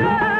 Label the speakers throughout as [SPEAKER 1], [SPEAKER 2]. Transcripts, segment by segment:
[SPEAKER 1] है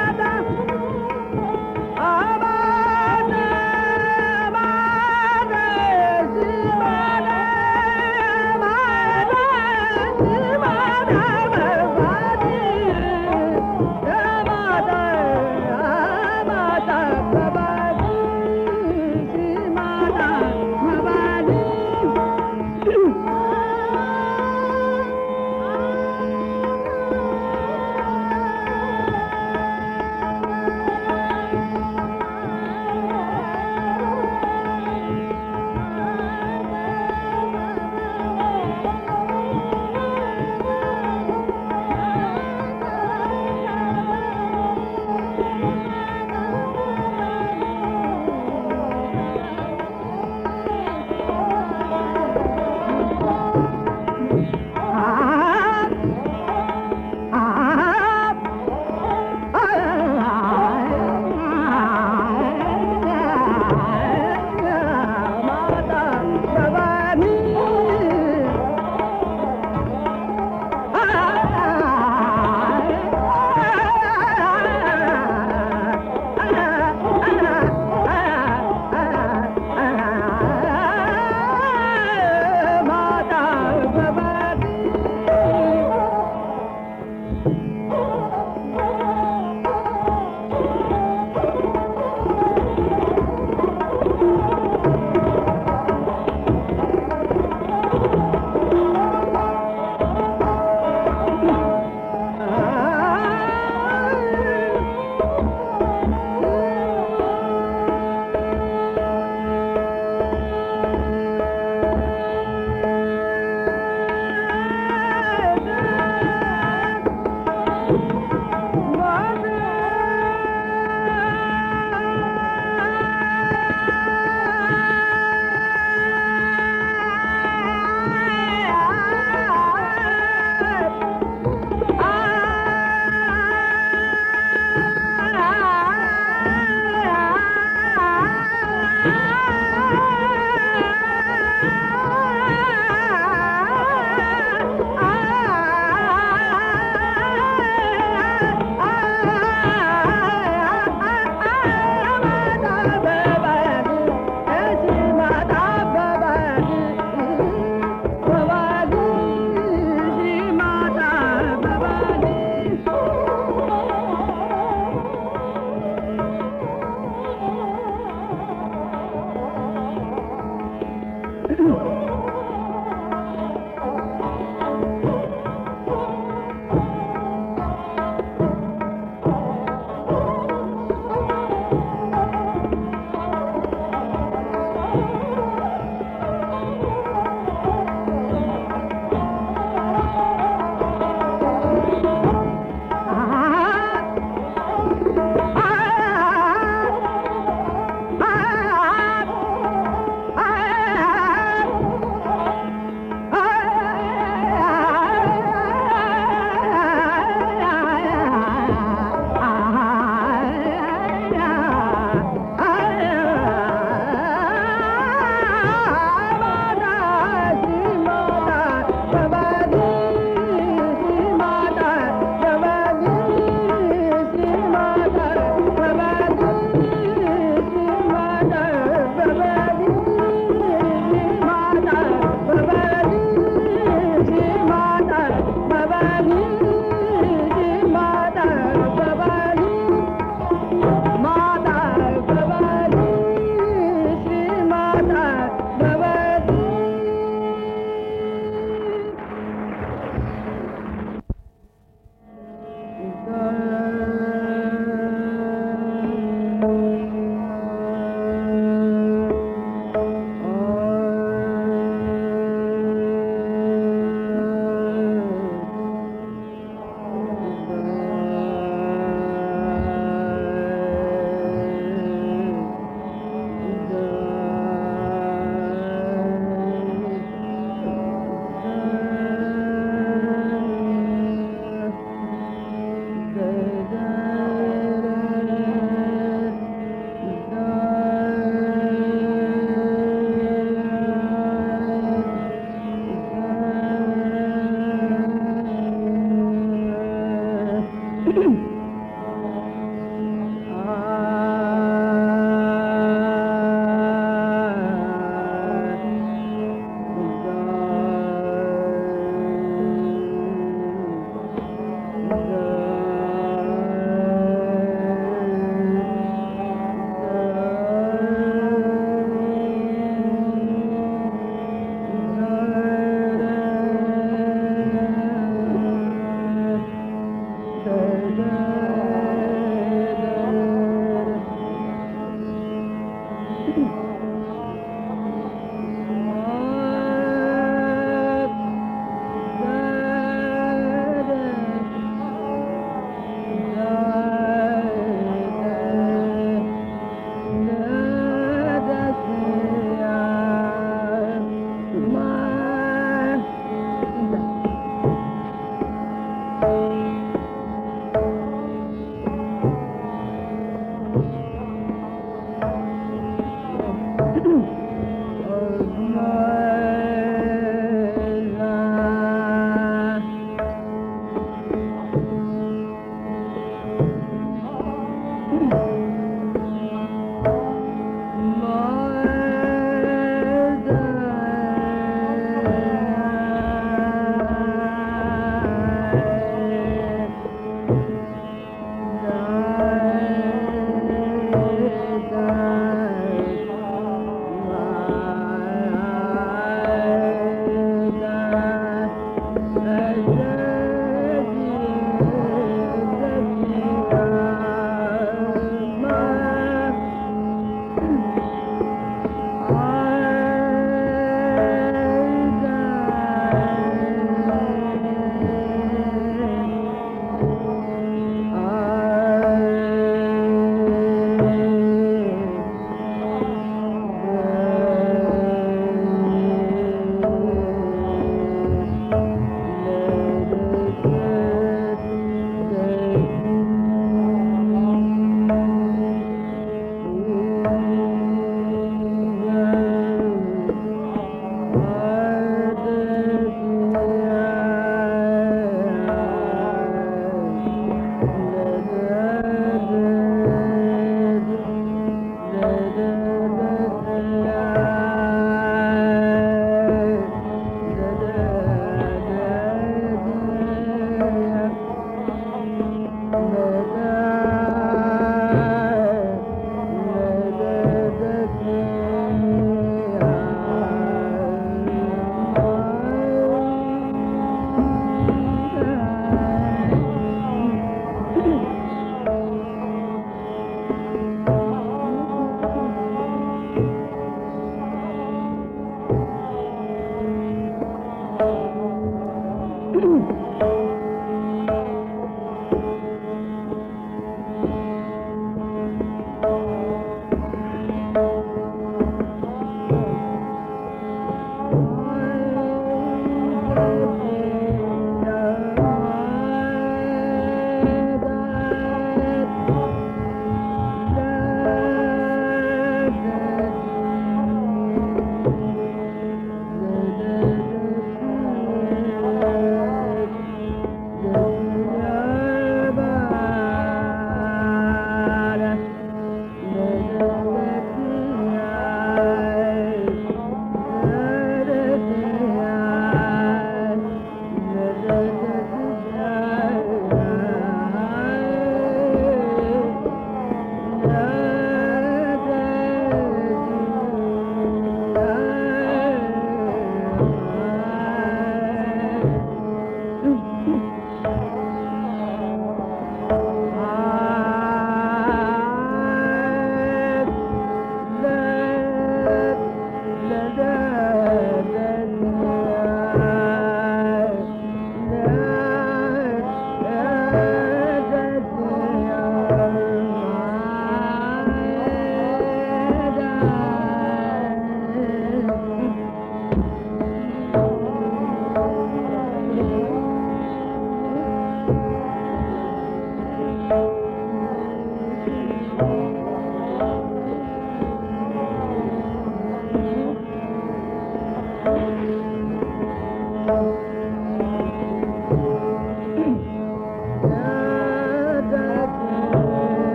[SPEAKER 1] Mm-hmm.